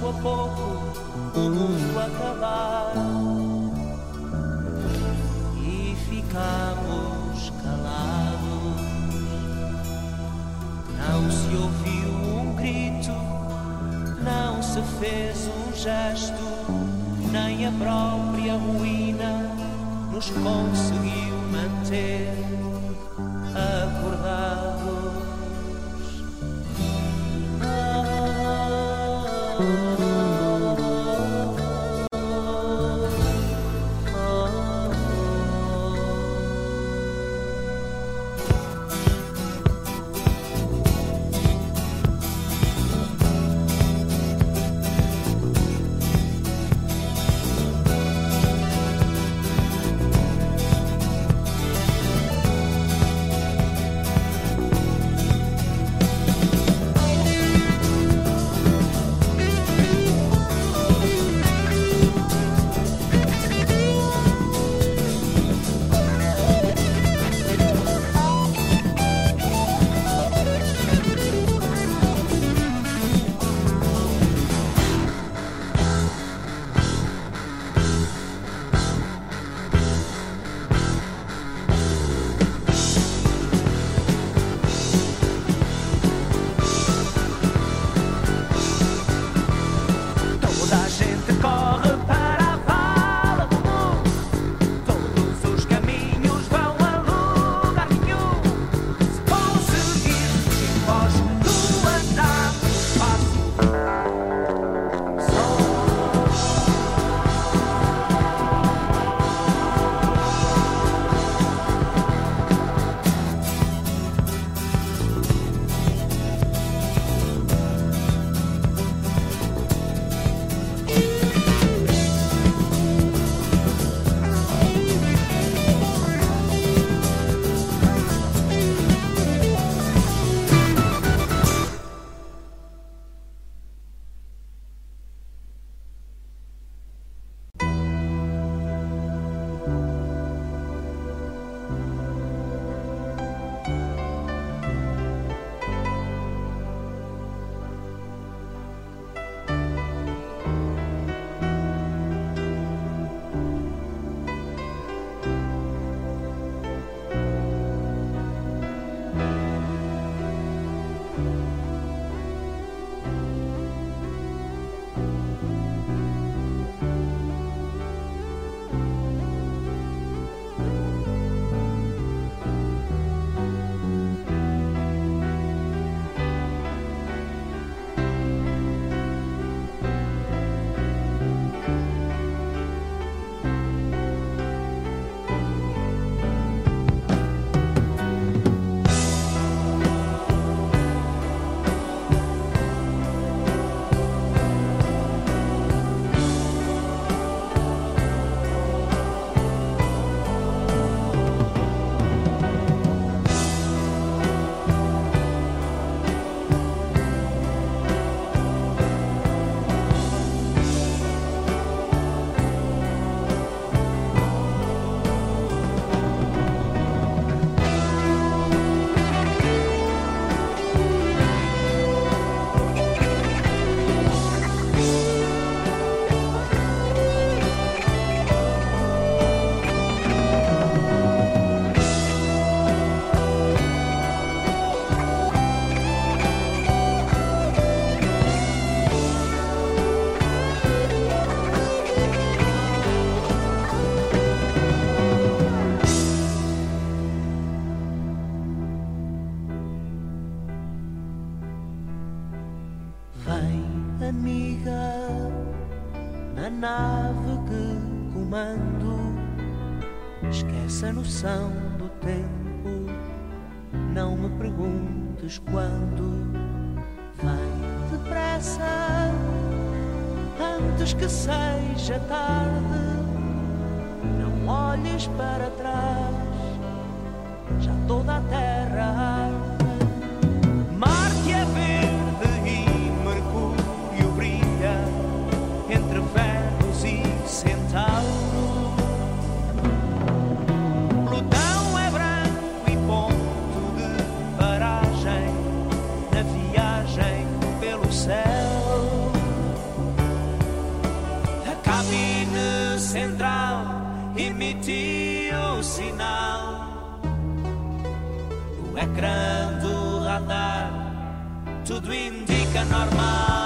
pouco a pouco o mundo acabara e ficamos calados. Não se ouviu um grito, não se fez um gesto, nem a própria ruína nos conseguiu manter acordar. do tempo. Não me perguntes quando vem depressa, antes que seja tarde. Não olhes para Grande radar, tudo indica normal.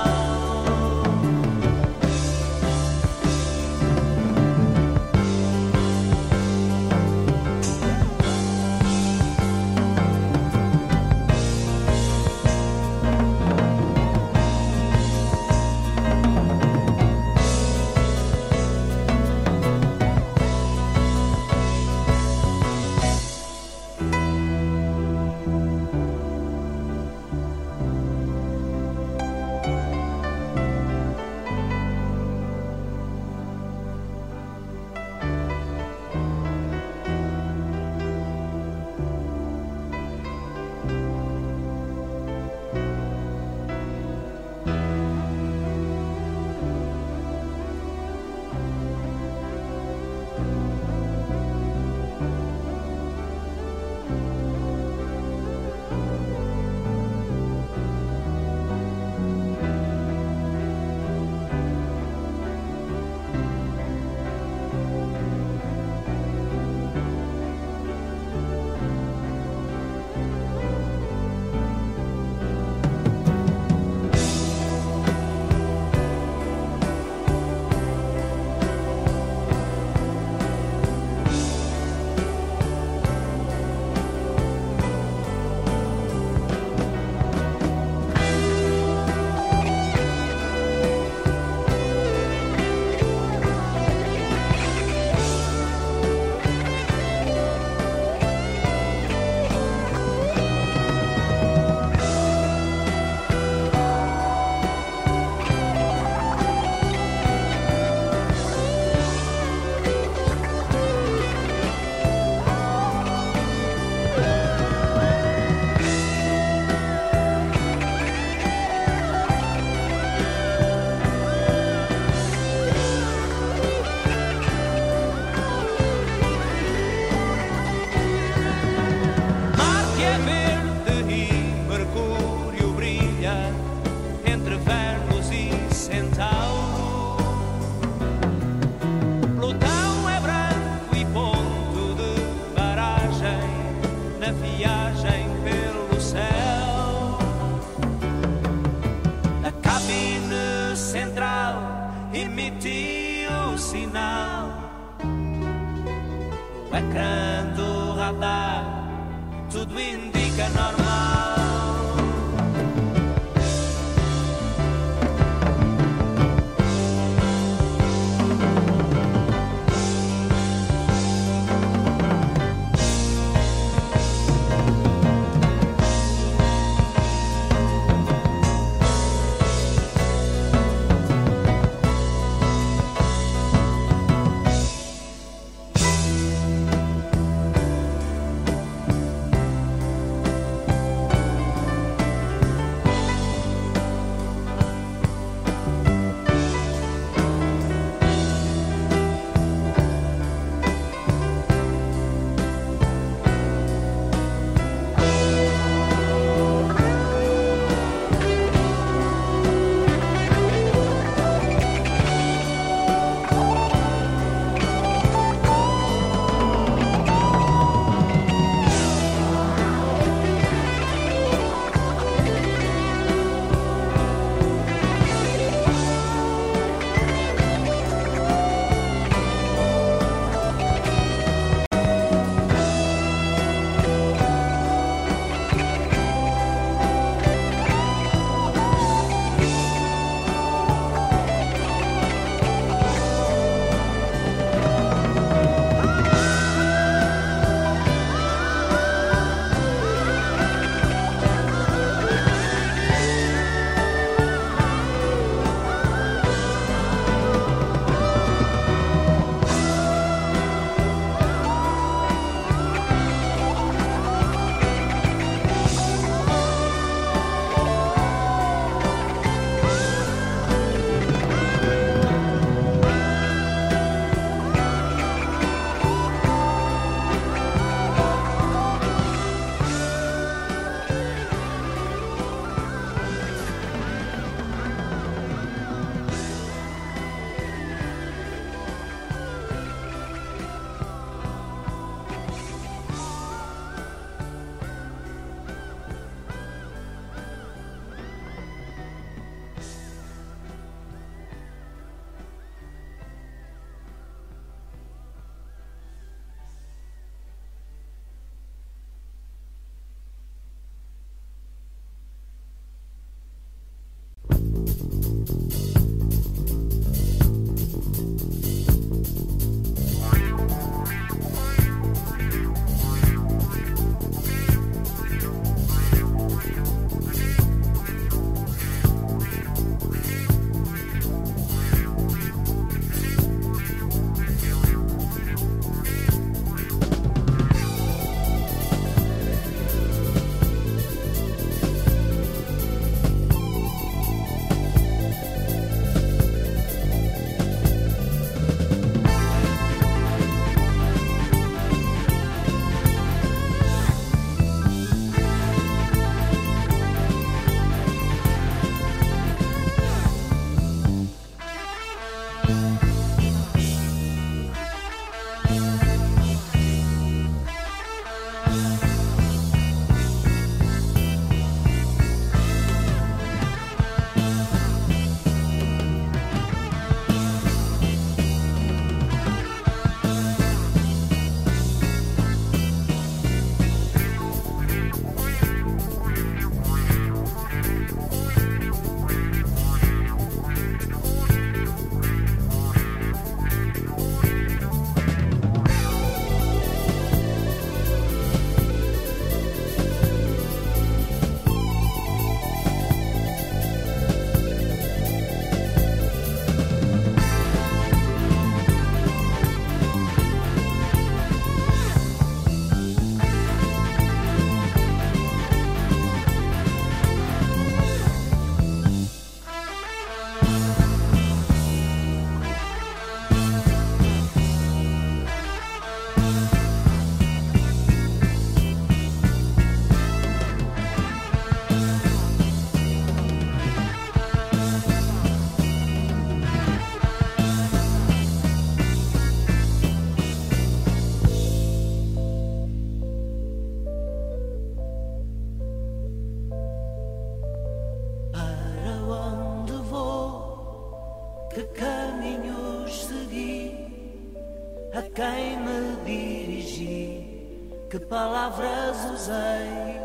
Que palavras usei.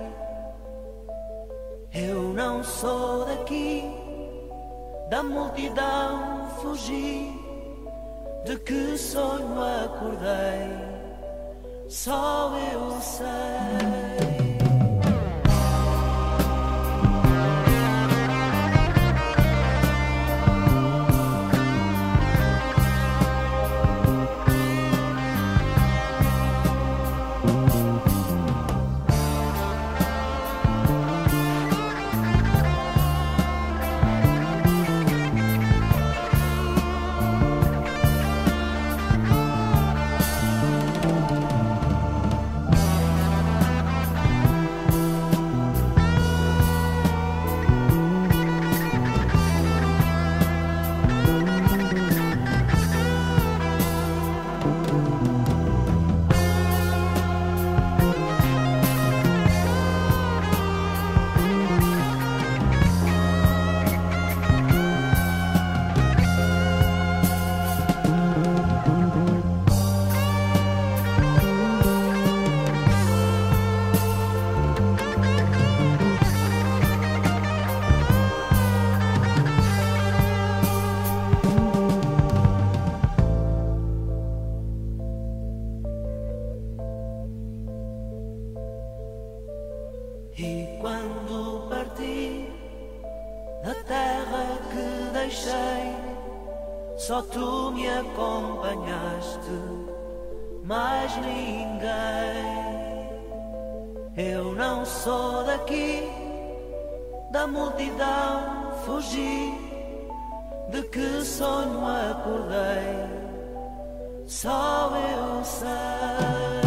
Eu não sou daqui, da multidão fugi, de que sonho acordei, só eu sei. Da terra que deixei, só tu me acompanhaste, mais ninguém. Eu não sou daqui, da multidão fugi, de que sonho acordei, só eu sei.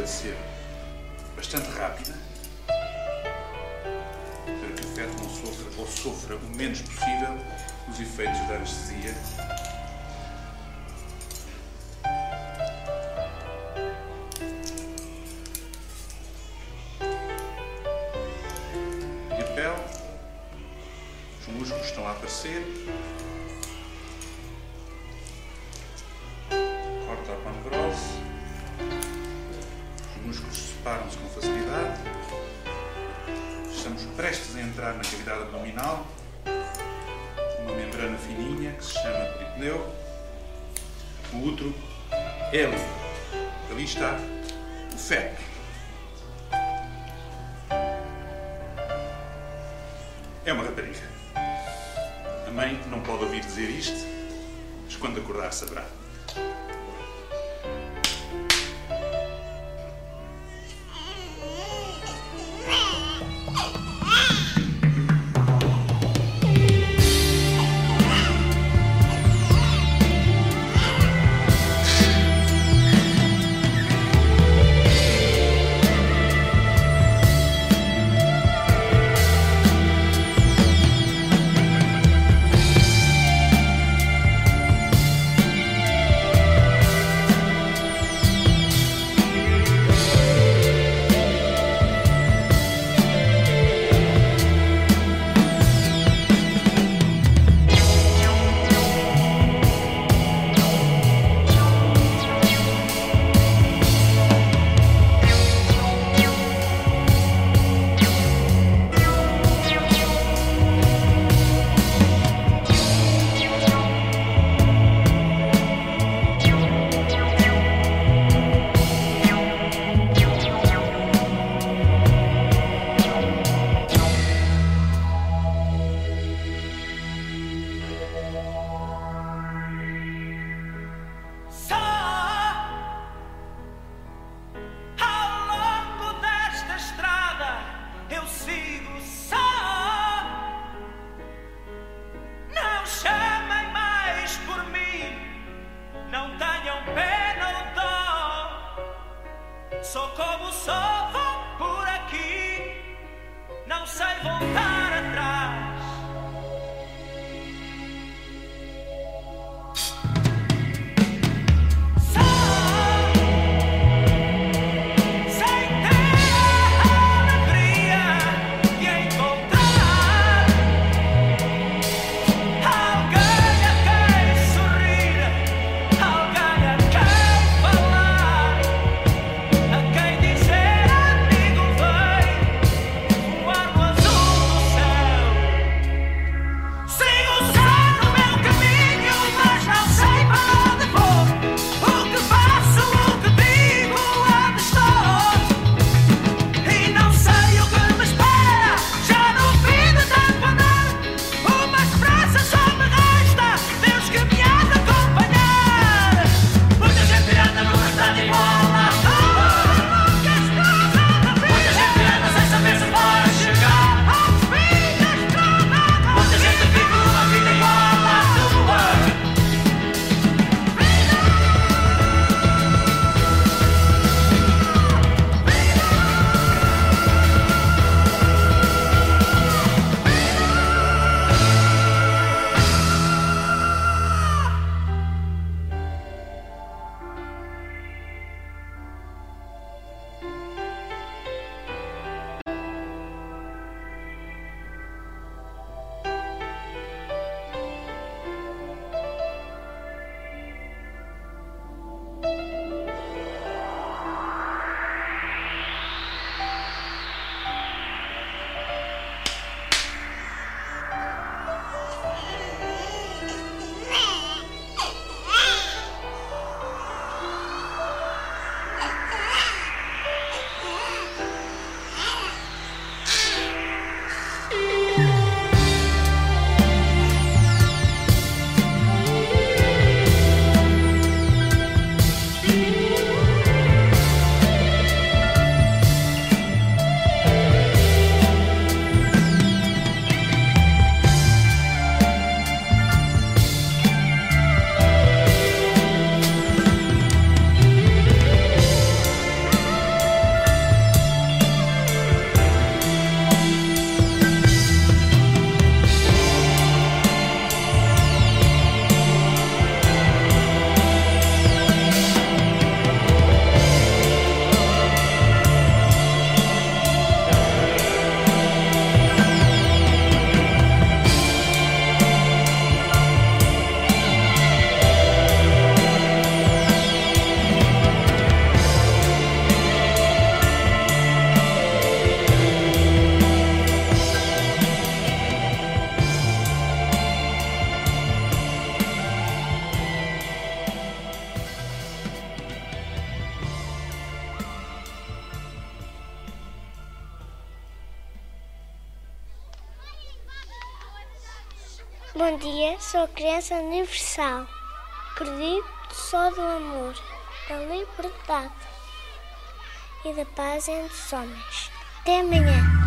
de ser bastante rápida, para que o feto não sofra ou sofra o menos possível os efeitos da anestesia. Universal. Acredito só do amor, da liberdade e da paz entre os homens. Até amanhã.